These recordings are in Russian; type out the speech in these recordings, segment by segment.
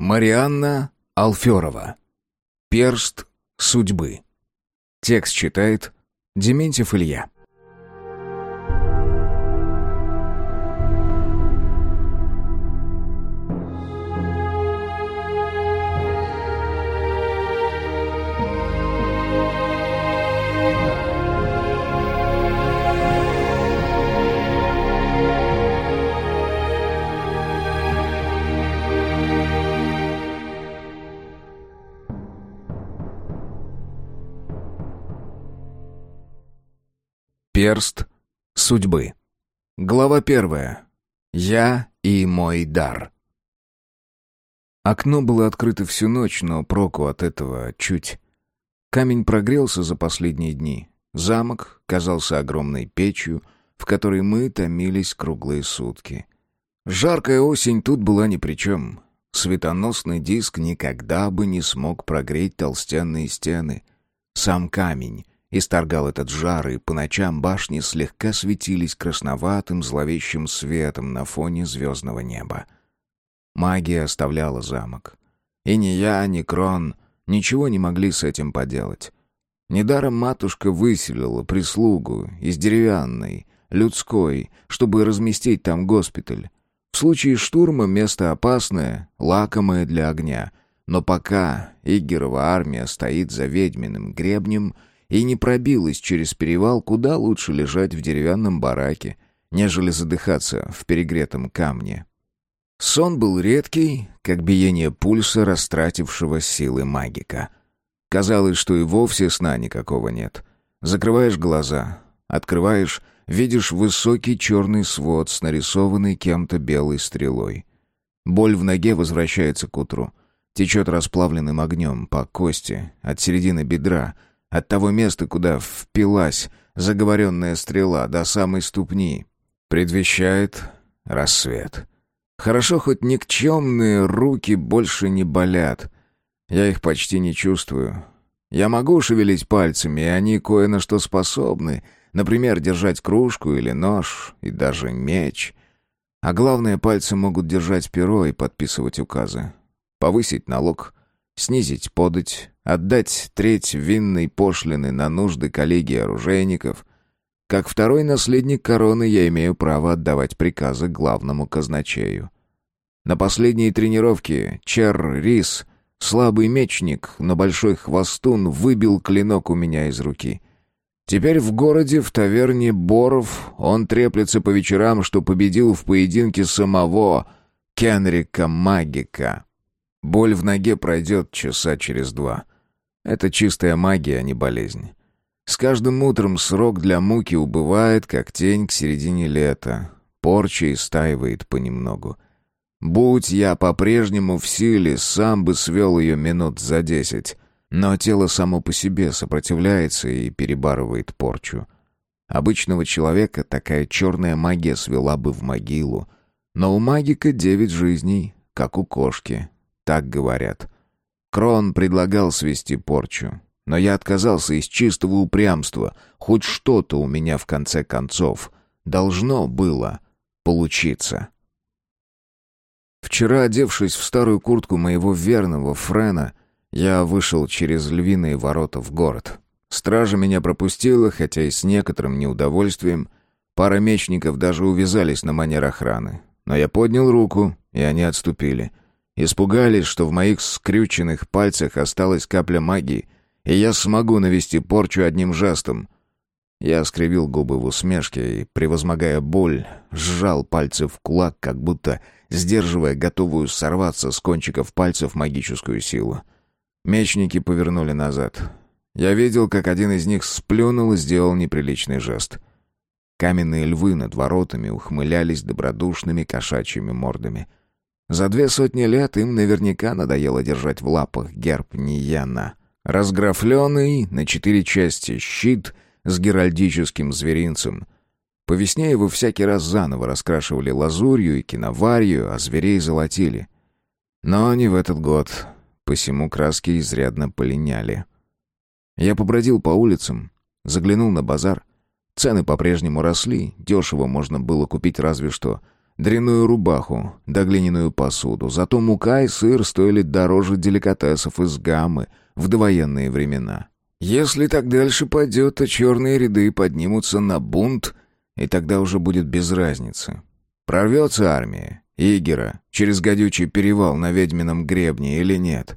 Марианна Алферова. Перст судьбы. Текст читает Дементьев Илья. Перст судьбы. Глава первая. Я и мой дар. Окно было открыто всю ночь, но проку от этого чуть. Камень прогрелся за последние дни. Замок казался огромной печью, в которой мы томились круглые сутки. Жаркая осень тут была ни при чем. Светоносный диск никогда бы не смог прогреть толстенные стены. Сам камень исторгал этот жар, и по ночам башни слегка светились красноватым зловещим светом на фоне звездного неба. Магия оставляла замок. И ни я, ни Крон ничего не могли с этим поделать. Недаром матушка выселила прислугу из деревянной, людской, чтобы разместить там госпиталь. В случае штурма место опасное, лакомое для огня. Но пока Игерова армия стоит за ведьминым гребнем — и не пробилась через перевал, куда лучше лежать в деревянном бараке, нежели задыхаться в перегретом камне. Сон был редкий, как биение пульса растратившего силы магика. Казалось, что и вовсе сна никакого нет. Закрываешь глаза, открываешь, видишь высокий черный свод с нарисованной кем-то белой стрелой. Боль в ноге возвращается к утру. Течет расплавленным огнем по кости, от середины бедра — от того места, куда впилась заговоренная стрела до самой ступни. Предвещает рассвет. Хорошо, хоть никчемные руки больше не болят. Я их почти не чувствую. Я могу шевелить пальцами, и они кое на что способны. Например, держать кружку или нож, и даже меч. А главное, пальцы могут держать перо и подписывать указы. Повысить налог, снизить подать, отдать треть винной пошлины на нужды коллегии оружейников. Как второй наследник короны я имею право отдавать приказы главному казначею. На последней тренировке Чер Рис, слабый мечник, но большой хвостун, выбил клинок у меня из руки. Теперь в городе, в таверне Боров, он треплется по вечерам, что победил в поединке самого Кенрика Магика. Боль в ноге пройдет часа через два. Это чистая магия, а не болезнь. С каждым утром срок для муки убывает, как тень к середине лета. Порча истаивает понемногу. Будь я по-прежнему в силе, сам бы свел ее минут за десять. Но тело само по себе сопротивляется и перебарывает порчу. Обычного человека такая черная магия свела бы в могилу. Но у магика девять жизней, как у кошки, так говорят. Крон предлагал свести порчу, но я отказался из чистого упрямства. Хоть что-то у меня в конце концов должно было получиться. Вчера, одевшись в старую куртку моего верного Френа, я вышел через львиные ворота в город. Стража меня пропустила, хотя и с некоторым неудовольствием. Пара мечников даже увязались на манер охраны. Но я поднял руку, и они отступили. Испугались, что в моих скрюченных пальцах осталась капля магии, и я смогу навести порчу одним жестом. Я скривил губы в усмешке и, превозмогая боль, сжал пальцы в кулак, как будто сдерживая готовую сорваться с кончиков пальцев магическую силу. Мечники повернули назад. Я видел, как один из них сплюнул и сделал неприличный жест. Каменные львы над воротами ухмылялись добродушными кошачьими мордами — за две сотни лет им наверняка надоело держать в лапах герб Нияна. Разграфленный на четыре части щит с геральдическим зверинцем. По весне его всякий раз заново раскрашивали лазурью и киноварью, а зверей золотили. Но не в этот год, посему краски изрядно полиняли. Я побродил по улицам, заглянул на базар. Цены по-прежнему росли, дешево можно было купить разве что дряную рубаху да глиняную посуду. Зато мука и сыр стоили дороже деликатесов из гаммы в довоенные времена. Если так дальше пойдет, то черные ряды поднимутся на бунт, и тогда уже будет без разницы. Прорвется армия, Игера, через гадючий перевал на ведьмином гребне или нет.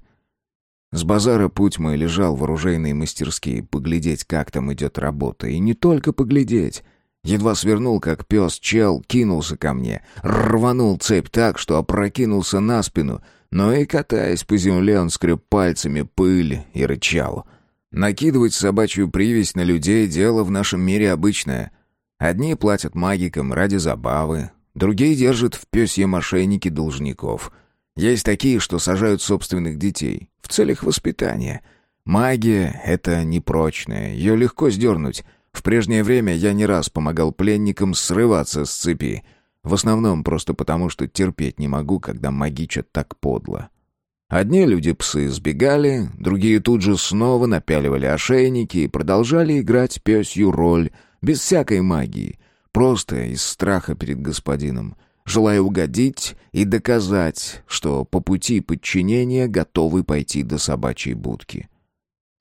С базара путь мой лежал в оружейные мастерские, поглядеть, как там идет работа. И не только поглядеть. Едва свернул, как пес, чел кинулся ко мне, рванул цепь так, что опрокинулся на спину, но и, катаясь по земле, он скреб пальцами пыль и рычал. Накидывать собачью привязь на людей — дело в нашем мире обычное. Одни платят магикам ради забавы, другие держат в пёсье мошенники должников. Есть такие, что сажают собственных детей в целях воспитания. Магия — это непрочная, ее легко сдернуть — в прежнее время я не раз помогал пленникам срываться с цепи. В основном просто потому, что терпеть не могу, когда магичат так подло. Одни люди-псы сбегали, другие тут же снова напяливали ошейники и продолжали играть пёсью роль, без всякой магии, просто из страха перед господином, желая угодить и доказать, что по пути подчинения готовы пойти до собачьей будки.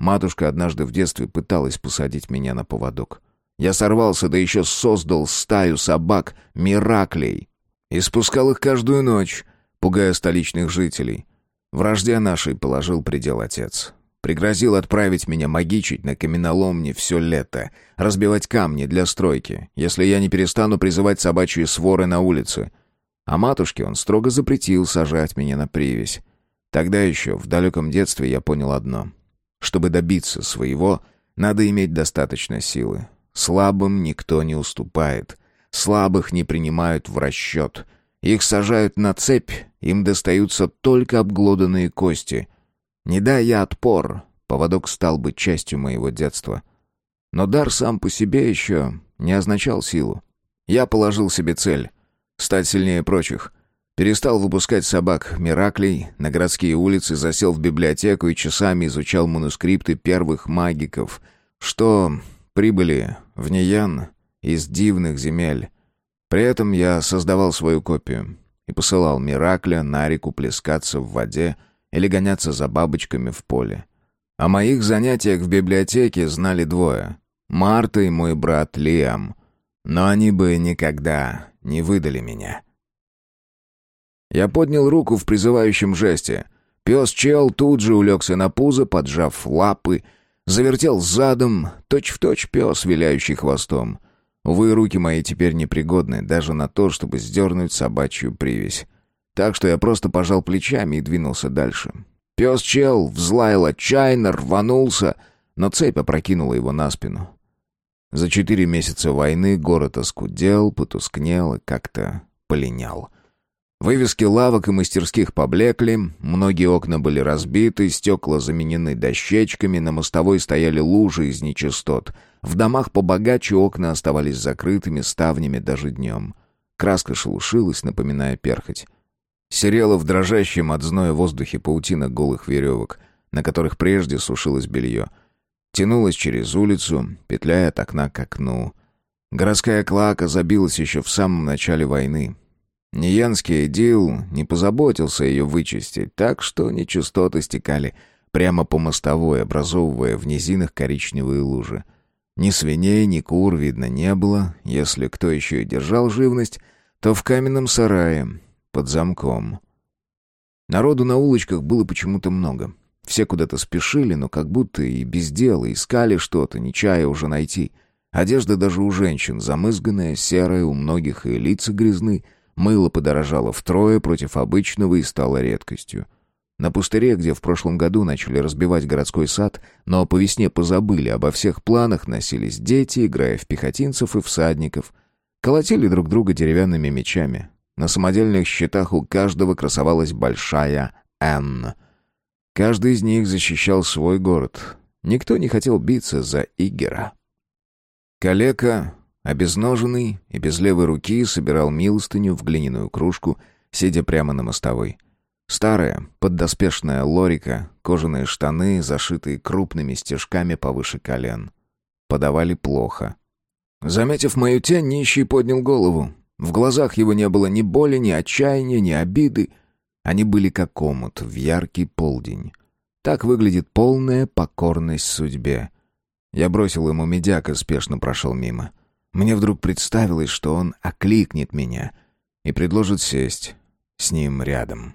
Матушка однажды в детстве пыталась посадить меня на поводок. Я сорвался, да еще создал стаю собак Мираклей. И спускал их каждую ночь, пугая столичных жителей. Вражде нашей положил предел отец. Пригрозил отправить меня магичить на каменоломне все лето, разбивать камни для стройки, если я не перестану призывать собачьи своры на улице. А матушке он строго запретил сажать меня на привязь. Тогда еще, в далеком детстве, я понял одно. Чтобы добиться своего, надо иметь достаточно силы. Слабым никто не уступает. Слабых не принимают в расчет. Их сажают на цепь, им достаются только обглоданные кости. Не дай я отпор, поводок стал бы частью моего детства. Но дар сам по себе еще не означал силу. Я положил себе цель — стать сильнее прочих — Перестал выпускать собак Мираклей, на городские улицы засел в библиотеку и часами изучал манускрипты первых магиков, что прибыли в Ниян из дивных земель. При этом я создавал свою копию и посылал Миракля на реку плескаться в воде или гоняться за бабочками в поле. О моих занятиях в библиотеке знали двое — Марта и мой брат Лиам, но они бы никогда не выдали меня. Я поднял руку в призывающем жесте. Пес-чел тут же улегся на пузо, поджав лапы, завертел задом, точь-в-точь пес, виляющий хвостом. Увы, руки мои теперь непригодны даже на то, чтобы сдернуть собачью привязь. Так что я просто пожал плечами и двинулся дальше. Пес-чел взлаял отчаянно, рванулся, но цепь опрокинула его на спину. За четыре месяца войны город оскудел, потускнел и как-то полинял. Вывески лавок и мастерских поблекли, многие окна были разбиты, стекла заменены дощечками, на мостовой стояли лужи из нечистот. В домах побогаче окна оставались закрытыми ставнями даже днем. Краска шелушилась, напоминая перхоть. Серела в дрожащем от зноя воздухе паутина голых веревок, на которых прежде сушилось белье. Тянулась через улицу, петляя от окна к окну. Городская клака забилась еще в самом начале войны, Ниянский Эдил не позаботился ее вычистить, так что нечистоты стекали прямо по мостовой, образовывая в низинах коричневые лужи. Ни свиней, ни кур видно не было. Если кто еще и держал живность, то в каменном сарае, под замком. Народу на улочках было почему-то много. Все куда-то спешили, но как будто и без дела, искали что-то, не чая уже найти. Одежда даже у женщин замызганная, серая, у многих и лица грязны — Мыло подорожало втрое против обычного и стало редкостью. На пустыре, где в прошлом году начали разбивать городской сад, но по весне позабыли обо всех планах, носились дети, играя в пехотинцев и всадников. Колотили друг друга деревянными мечами. На самодельных щитах у каждого красовалась большая «Н». Каждый из них защищал свой город. Никто не хотел биться за Игера. Калека Обезноженный и без левой руки собирал милостыню в глиняную кружку, сидя прямо на мостовой. Старая, поддоспешная лорика, кожаные штаны, зашитые крупными стежками повыше колен. Подавали плохо. Заметив мою тень, нищий поднял голову. В глазах его не было ни боли, ни отчаяния, ни обиды. Они были как омут в яркий полдень. Так выглядит полная покорность судьбе. Я бросил ему медяк и спешно прошел мимо. Мне вдруг представилось, что он окликнет меня и предложит сесть с ним рядом.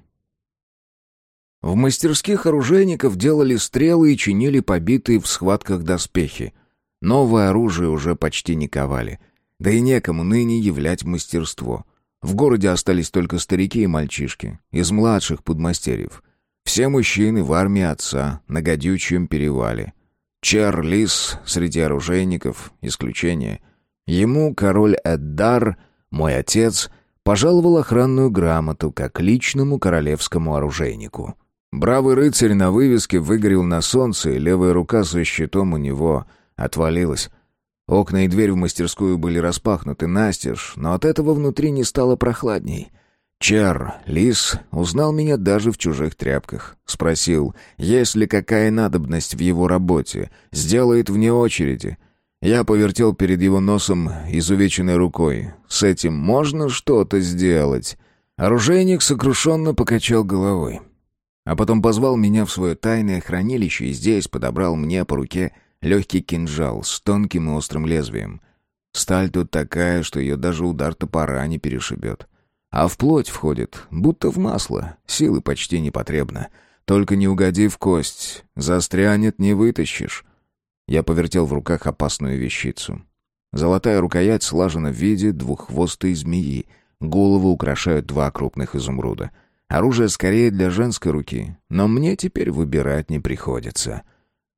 В мастерских оружейников делали стрелы и чинили побитые в схватках доспехи. Новое оружие уже почти не ковали. Да и некому ныне являть мастерство. В городе остались только старики и мальчишки, из младших подмастерьев. Все мужчины в армии отца, на Гадючьем перевале. Чер Лис среди оружейников, исключение. Ему король Эддар, мой отец, пожаловал охранную грамоту как личному королевскому оружейнику. Бравый рыцарь на вывеске выгорел на солнце, и левая рука со щитом у него отвалилась. Окна и дверь в мастерскую были распахнуты настежь, но от этого внутри не стало прохладней. Чар, лис, узнал меня даже в чужих тряпках. Спросил, есть ли какая надобность в его работе. Сделает вне очереди. Я повертел перед его носом изувеченной рукой. С этим можно что-то сделать. Оружейник сокрушенно покачал головой. А потом позвал меня в свое тайное хранилище и здесь подобрал мне по руке легкий кинжал с тонким и острым лезвием. Сталь тут такая, что ее даже удар топора не перешибет. А в плоть входит, будто в масло, силы почти не потребно. Только не угоди в кость, застрянет, не вытащишь. Я повертел в руках опасную вещицу. Золотая рукоять слажена в виде двуххвостой змеи, голову украшают два крупных изумруда — Оружие скорее для женской руки, но мне теперь выбирать не приходится.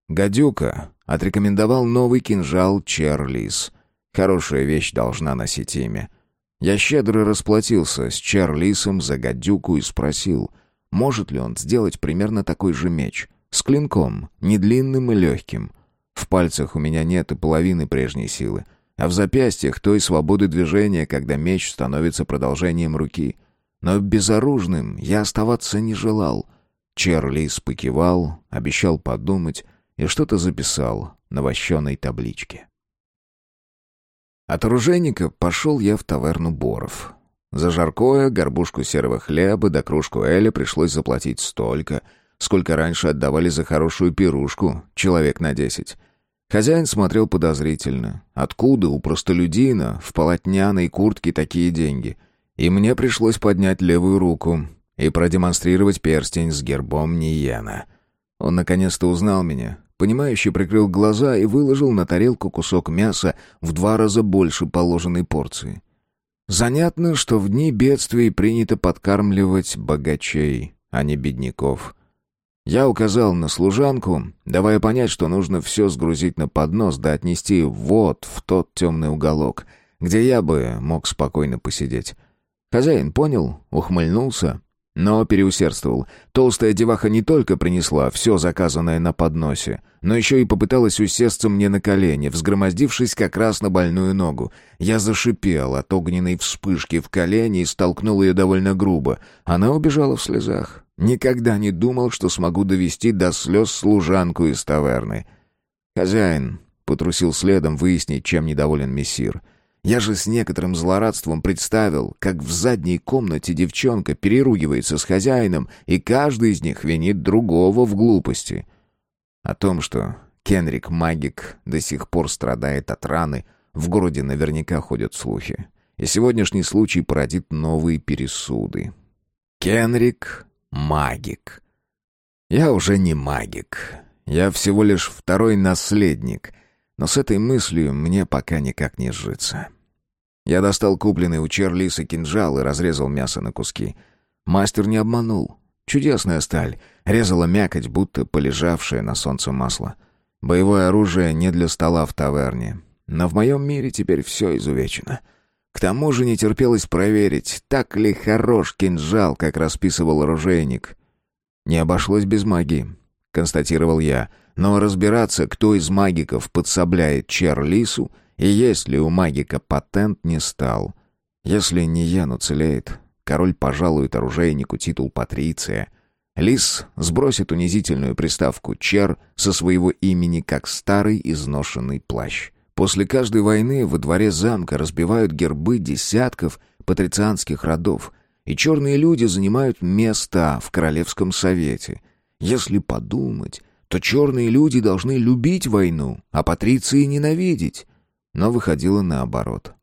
Гадюка отрекомендовал новый кинжал Черлис. Хорошая вещь должна носить имя. Я щедро расплатился с Черлисом за гадюку и спросил, может ли он сделать примерно такой же меч, с клинком, не длинным и легким. В пальцах у меня нет и половины прежней силы, а в запястьях той свободы движения, когда меч становится продолжением руки — но безоружным я оставаться не желал. Черлис покивал, обещал подумать и что-то записал на вощеной табличке. От оружейника пошел я в таверну Боров. За жаркое, горбушку серого хлеба да кружку эля пришлось заплатить столько, сколько раньше отдавали за хорошую пирушку, человек на десять. Хозяин смотрел подозрительно. Откуда у простолюдина в полотняной куртке такие деньги — и мне пришлось поднять левую руку и продемонстрировать перстень с гербом Ниена. Он наконец-то узнал меня, понимающе прикрыл глаза и выложил на тарелку кусок мяса в два раза больше положенной порции. Занятно, что в дни бедствий принято подкармливать богачей, а не бедняков. Я указал на служанку, давая понять, что нужно все сгрузить на поднос да отнести вот в тот темный уголок, где я бы мог спокойно посидеть. Хозяин понял, ухмыльнулся, но переусердствовал. Толстая деваха не только принесла все заказанное на подносе, но еще и попыталась усесться мне на колени, взгромоздившись как раз на больную ногу. Я зашипел от огненной вспышки в колени и столкнул ее довольно грубо. Она убежала в слезах. Никогда не думал, что смогу довести до слез служанку из таверны. Хозяин потрусил следом выяснить, чем недоволен мессир. Я же с некоторым злорадством представил, как в задней комнате девчонка переругивается с хозяином, и каждый из них винит другого в глупости. О том, что Кенрик Магик до сих пор страдает от раны, в городе наверняка ходят слухи. И сегодняшний случай породит новые пересуды. Кенрик Магик. Я уже не магик. Я всего лишь второй наследник — но с этой мыслью мне пока никак не сжиться. Я достал купленный у Черлиса кинжал и разрезал мясо на куски. Мастер не обманул. Чудесная сталь. Резала мякоть, будто полежавшее на солнце масло. Боевое оружие не для стола в таверне. Но в моем мире теперь все изувечено. К тому же не терпелось проверить, так ли хорош кинжал, как расписывал оружейник. Не обошлось без магии, констатировал я. Но разбираться, кто из магиков подсобляет Черлису и есть ли у магика патент, не стал. Если не Ян уцелеет, король пожалует оружейнику титул патриция. Лис сбросит унизительную приставку «Чер» со своего имени, как старый изношенный плащ. После каждой войны во дворе замка разбивают гербы десятков патрицианских родов, и черные люди занимают места в Королевском совете. Если подумать, то черные люди должны любить войну, а патриции ненавидеть. Но выходило наоборот.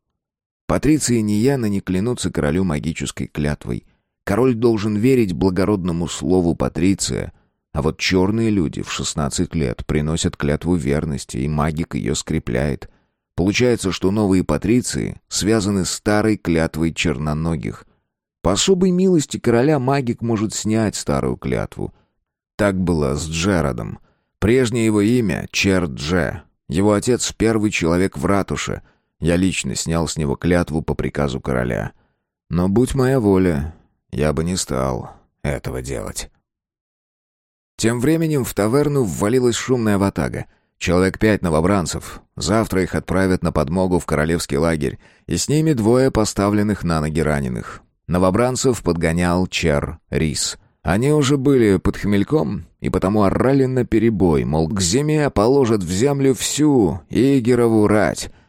Патриции Нияна не клянутся королю магической клятвой. Король должен верить благородному слову Патриция, а вот черные люди в 16 лет приносят клятву верности, и магик ее скрепляет. Получается, что новые патриции связаны с старой клятвой черноногих. По особой милости короля магик может снять старую клятву. Так было с Джеродом. Прежнее его имя — Чер-Дже. Его отец — первый человек в ратуше — я лично снял с него клятву по приказу короля. Но будь моя воля, я бы не стал этого делать. Тем временем в таверну ввалилась шумная ватага. Человек пять новобранцев. Завтра их отправят на подмогу в королевский лагерь, и с ними двое поставленных на ноги раненых. Новобранцев подгонял Чер Рис. Они уже были под хмельком и потому орали на перебой, мол, к зиме положат в землю всю Игерову рать —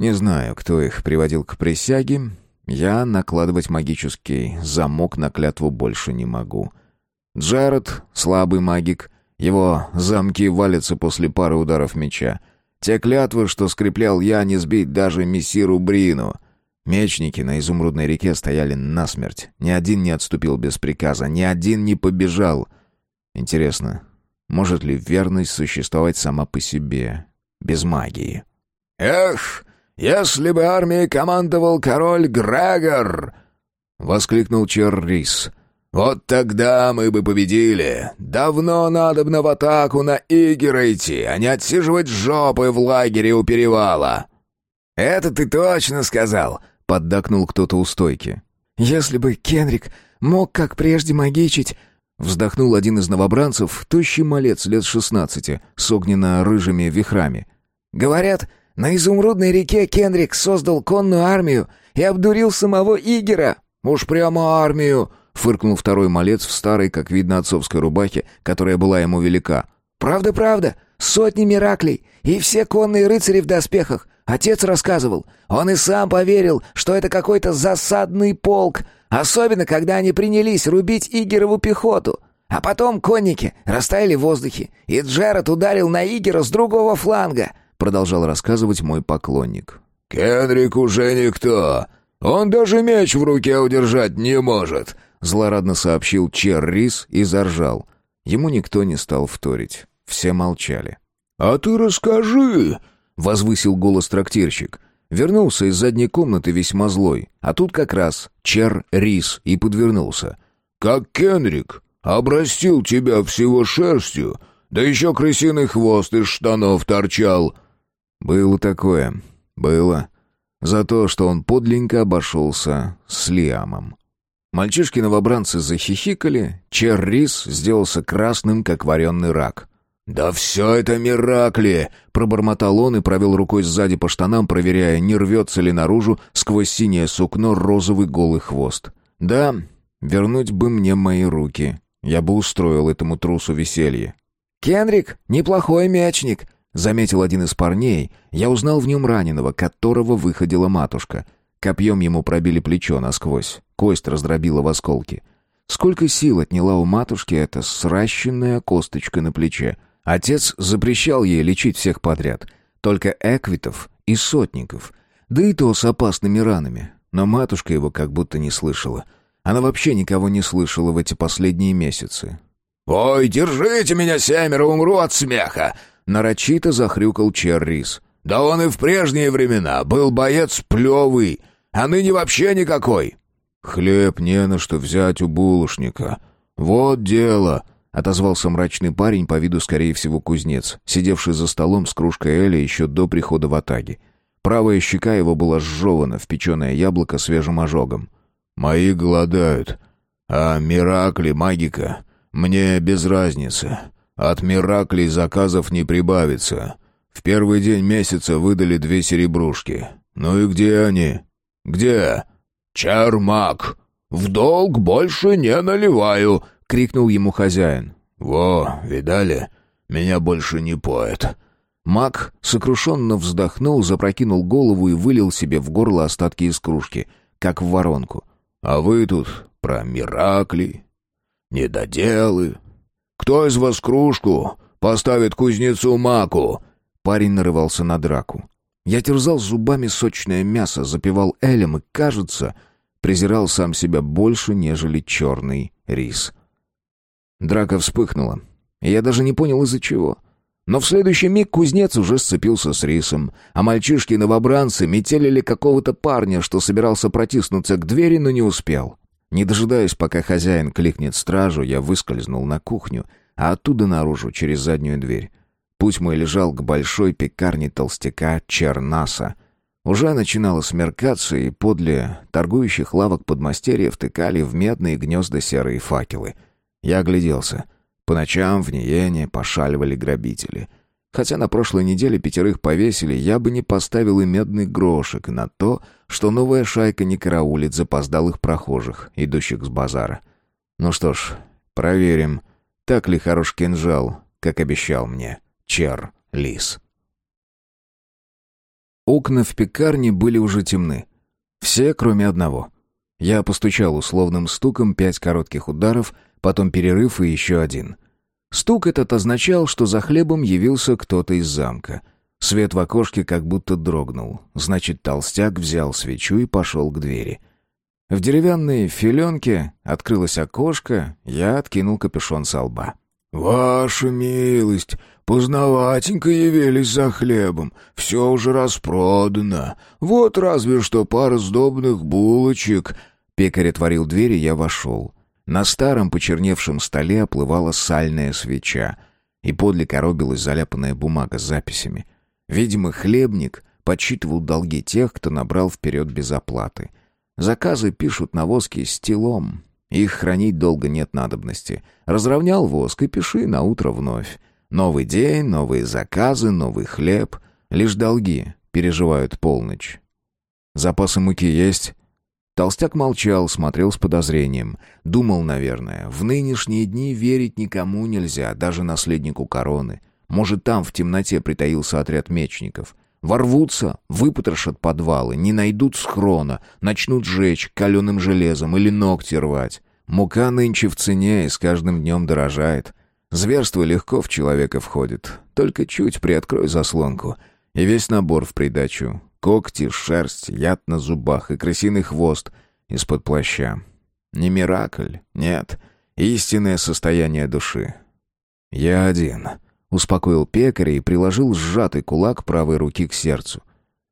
не знаю, кто их приводил к присяге. Я накладывать магический замок на клятву больше не могу. Джаред — слабый магик. Его замки валятся после пары ударов меча. Те клятвы, что скреплял я, не сбить даже мессиру Брину. Мечники на Изумрудной реке стояли насмерть. Ни один не отступил без приказа, ни один не побежал. Интересно, может ли верность существовать сама по себе, без магии? «Эх, «Если бы армией командовал король Грегор!» — воскликнул Черрис. «Вот тогда мы бы победили. Давно надобно в атаку на Игера идти, а не отсиживать жопы в лагере у перевала». «Это ты точно сказал!» — поддакнул кто-то у стойки. «Если бы Кенрик мог, как прежде, магичить...» Вздохнул один из новобранцев, тощий малец лет шестнадцати, с огненно-рыжими вихрами. «Говорят, на изумрудной реке Кенрик создал конную армию и обдурил самого Игера. Уж прямо армию, фыркнул второй малец в старой, как видно, отцовской рубахе, которая была ему велика. Правда, правда, сотни мираклей и все конные рыцари в доспехах. Отец рассказывал. Он и сам поверил, что это какой-то засадный полк, особенно когда они принялись рубить Игерову пехоту. А потом конники растаяли в воздухе, и Джеред ударил на Игера с другого фланга продолжал рассказывать мой поклонник. «Кенрик уже никто. Он даже меч в руке удержать не может», — злорадно сообщил Чер Рис и заржал. Ему никто не стал вторить. Все молчали. «А ты расскажи!» — возвысил голос трактирщик. Вернулся из задней комнаты весьма злой, а тут как раз Чер Рис и подвернулся. «Как Кенрик обрастил тебя всего шерстью, да еще крысиный хвост из штанов торчал!» Было такое. Было. За то, что он подленько обошелся с Лиамом. Мальчишки-новобранцы захихикали, Чер Рис сделался красным, как вареный рак. «Да все это миракли!» — пробормотал он и провел рукой сзади по штанам, проверяя, не рвется ли наружу сквозь синее сукно розовый голый хвост. «Да, вернуть бы мне мои руки. Я бы устроил этому трусу веселье». «Кенрик, неплохой мячник», Заметил один из парней, я узнал в нем раненого, которого выходила матушка. Копьем ему пробили плечо насквозь, кость раздробила в осколки. Сколько сил отняла у матушки эта сращенная косточка на плече. Отец запрещал ей лечить всех подряд, только эквитов и сотников, да и то с опасными ранами. Но матушка его как будто не слышала. Она вообще никого не слышала в эти последние месяцы. «Ой, держите меня, семеро, умру от смеха!» Нарочито захрюкал Черрис. «Да он и в прежние времена был боец плевый, а ныне вообще никакой!» «Хлеб не на что взять у булочника. Вот дело!» — отозвался мрачный парень, по виду, скорее всего, кузнец, сидевший за столом с кружкой Эля еще до прихода в Атаги. Правая щека его была сжевана в печеное яблоко свежим ожогом. «Мои голодают, а Миракли, магика, мне без разницы. От Мираклей заказов не прибавится. В первый день месяца выдали две серебрушки. Ну и где они? Где? Чармак. В долг больше не наливаю, крикнул ему хозяин. Во, видали? Меня больше не поет. Мак сокрушенно вздохнул, запрокинул голову и вылил себе в горло остатки из кружки, как в воронку. «А вы тут про Миракли, недоделы. Кто из вас кружку поставит кузнецу маку?» Парень нарывался на драку. Я терзал зубами сочное мясо, запивал элем и, кажется, презирал сам себя больше, нежели черный рис. Драка вспыхнула. Я даже не понял, из-за чего. Но в следующий миг кузнец уже сцепился с рисом, а мальчишки-новобранцы метелили какого-то парня, что собирался протиснуться к двери, но не успел. Не дожидаясь, пока хозяин кликнет стражу, я выскользнул на кухню, а оттуда наружу, через заднюю дверь. Путь мой лежал к большой пекарне толстяка Чернаса. Уже начинало смеркаться, и подле торгующих лавок подмастерья втыкали в медные гнезда серые факелы. Я огляделся. По ночам в Ниене пошаливали грабители. Хотя на прошлой неделе пятерых повесили, я бы не поставил и медный грошек на то, что новая шайка не караулит запоздалых прохожих, идущих с базара. Ну что ж, проверим, так ли хорош кинжал, как обещал мне. Чер Лис. Окна в пекарне были уже темны. Все, кроме одного. Я постучал условным стуком пять коротких ударов, потом перерыв и еще один. Стук этот означал, что за хлебом явился кто-то из замка. Свет в окошке как будто дрогнул. Значит, толстяк взял свечу и пошел к двери. В деревянной филенке открылось окошко, я откинул капюшон со лба. «Ваша милость, поздноватенько явились за хлебом, все уже распродано. Вот разве что пара сдобных булочек». Пекарь отворил дверь, и я вошел. На старом почерневшем столе оплывала сальная свеча, и подле коробилась заляпанная бумага с записями. Видимо, хлебник подсчитывал долги тех, кто набрал вперед без оплаты. Заказы пишут на воске стилом, их хранить долго нет надобности. Разровнял воск и пиши на утро вновь. Новый день, новые заказы, новый хлеб. Лишь долги переживают полночь. Запасы муки есть? Толстяк молчал, смотрел с подозрением. Думал, наверное, в нынешние дни верить никому нельзя, даже наследнику короны. Может, там в темноте притаился отряд мечников. Ворвутся, выпотрошат подвалы, не найдут схрона, начнут жечь каленым железом или ногти рвать. Мука нынче в цене и с каждым днем дорожает. Зверство легко в человека входит. Только чуть приоткрой заслонку. И весь набор в придачу. Когти, шерсть, яд на зубах и крысиный хвост из-под плаща. Не миракль, нет. Истинное состояние души. Я один. Успокоил пекаря и приложил сжатый кулак правой руки к сердцу.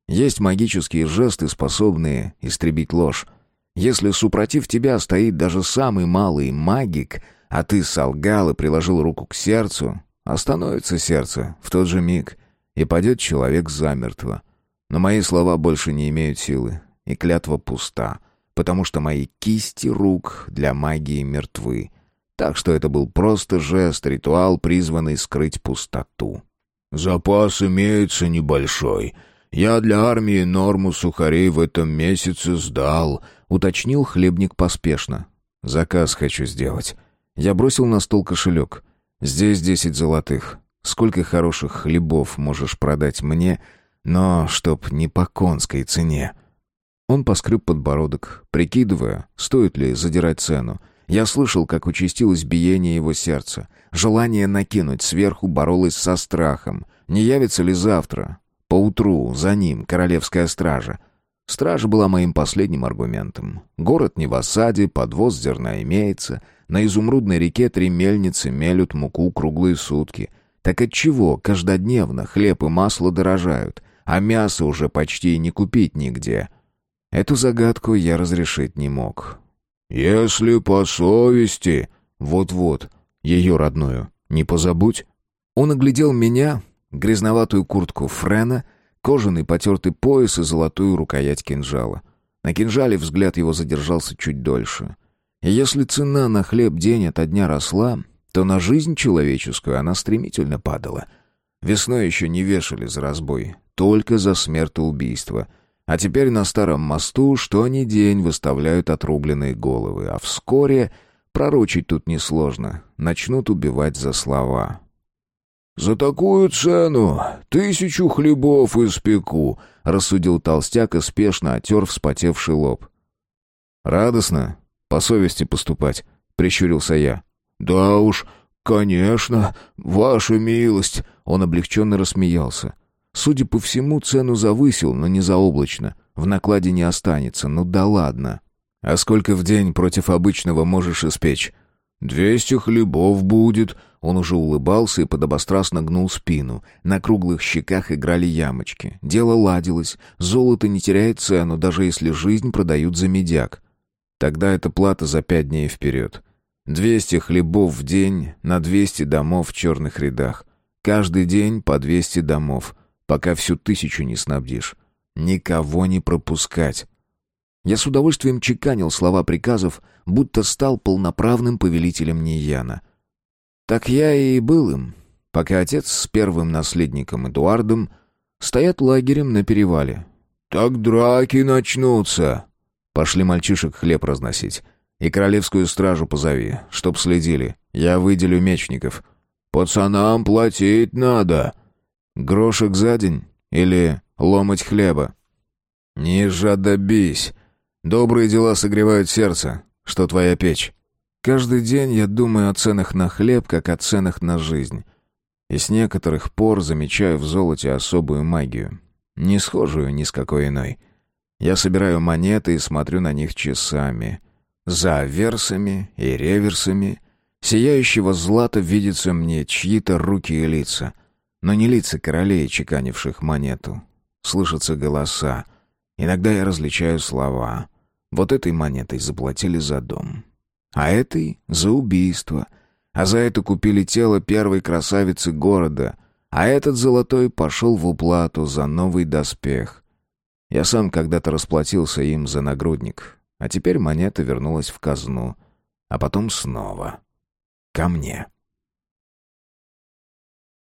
Есть магические жесты, способные истребить ложь. Если супротив тебя стоит даже самый малый магик, а ты солгал и приложил руку к сердцу, остановится сердце в тот же миг, и падет человек замертво. Но мои слова больше не имеют силы, и клятва пуста, потому что мои кисти рук для магии мертвы, так что это был просто жест, ритуал, призванный скрыть пустоту. «Запас имеется небольшой. Я для армии норму сухарей в этом месяце сдал», — уточнил хлебник поспешно. «Заказ хочу сделать». Я бросил на стол кошелек. «Здесь десять золотых. Сколько хороших хлебов можешь продать мне, но чтоб не по конской цене?» Он поскреб подбородок, прикидывая, стоит ли задирать цену. Я слышал, как участилось биение его сердца. Желание накинуть сверху боролось со страхом. Не явится ли завтра? Поутру за ним королевская стража. Стража была моим последним аргументом. Город не в осаде, подвоз зерна имеется. На изумрудной реке три мельницы мелют муку круглые сутки. Так отчего каждодневно хлеб и масло дорожают, а мясо уже почти не купить нигде? Эту загадку я разрешить не мог. «Если по совести...» «Вот-вот, ее родную, не позабудь». Он оглядел меня, грязноватую куртку Френа, кожаный потертый пояс и золотую рукоять кинжала. На кинжале взгляд его задержался чуть дольше. И если цена на хлеб день ото дня росла, то на жизнь человеческую она стремительно падала. Весной еще не вешали за разбой, только за смертоубийство — а теперь на старом мосту что ни день выставляют отрубленные головы, а вскоре, пророчить тут несложно, начнут убивать за слова. «За такую цену тысячу хлебов испеку», — рассудил толстяк и спешно отер вспотевший лоб. Радостно, по совести поступать, прищурился я. Да уж, конечно, ваша милость. Он облегченно рассмеялся. Судя по всему, цену завысил, но не заоблачно. В накладе не останется, ну да ладно. А сколько в день против обычного можешь испечь? «Двести хлебов будет», он уже улыбался и подобострастно гнул спину. На круглых щеках играли ямочки. Дело ладилось. Золото не теряет цену, даже если жизнь продают за медяк. Тогда это плата за пять дней вперед. Двести хлебов в день на двести домов в черных рядах. Каждый день по двести домов, пока всю тысячу не снабдишь. Никого не пропускать. Я с удовольствием чеканил слова приказов, будто стал полноправным повелителем Нияна. Так я и был им, пока отец с первым наследником Эдуардом стоят лагерем на перевале. «Так драки начнутся!» Пошли мальчишек хлеб разносить. И королевскую стражу позови, чтоб следили. Я выделю мечников. Пацанам платить надо. Грошек за день или ломать хлеба? Не жадобись. Добрые дела согревают сердце, что твоя печь. Каждый день я думаю о ценах на хлеб, как о ценах на жизнь. И с некоторых пор замечаю в золоте особую магию, не схожую ни с какой иной. Я собираю монеты и смотрю на них часами. За версами и реверсами сияющего злата видятся мне чьи-то руки и лица. Но не лица королей, чеканивших монету. Слышатся голоса — Иногда я различаю слова. Вот этой монетой заплатили за дом. А этой — за убийство. А за это купили тело первой красавицы города. А этот золотой пошел в уплату за новый доспех. Я сам когда-то расплатился им за нагрудник. А теперь монета вернулась в казну. А потом снова. Ко мне.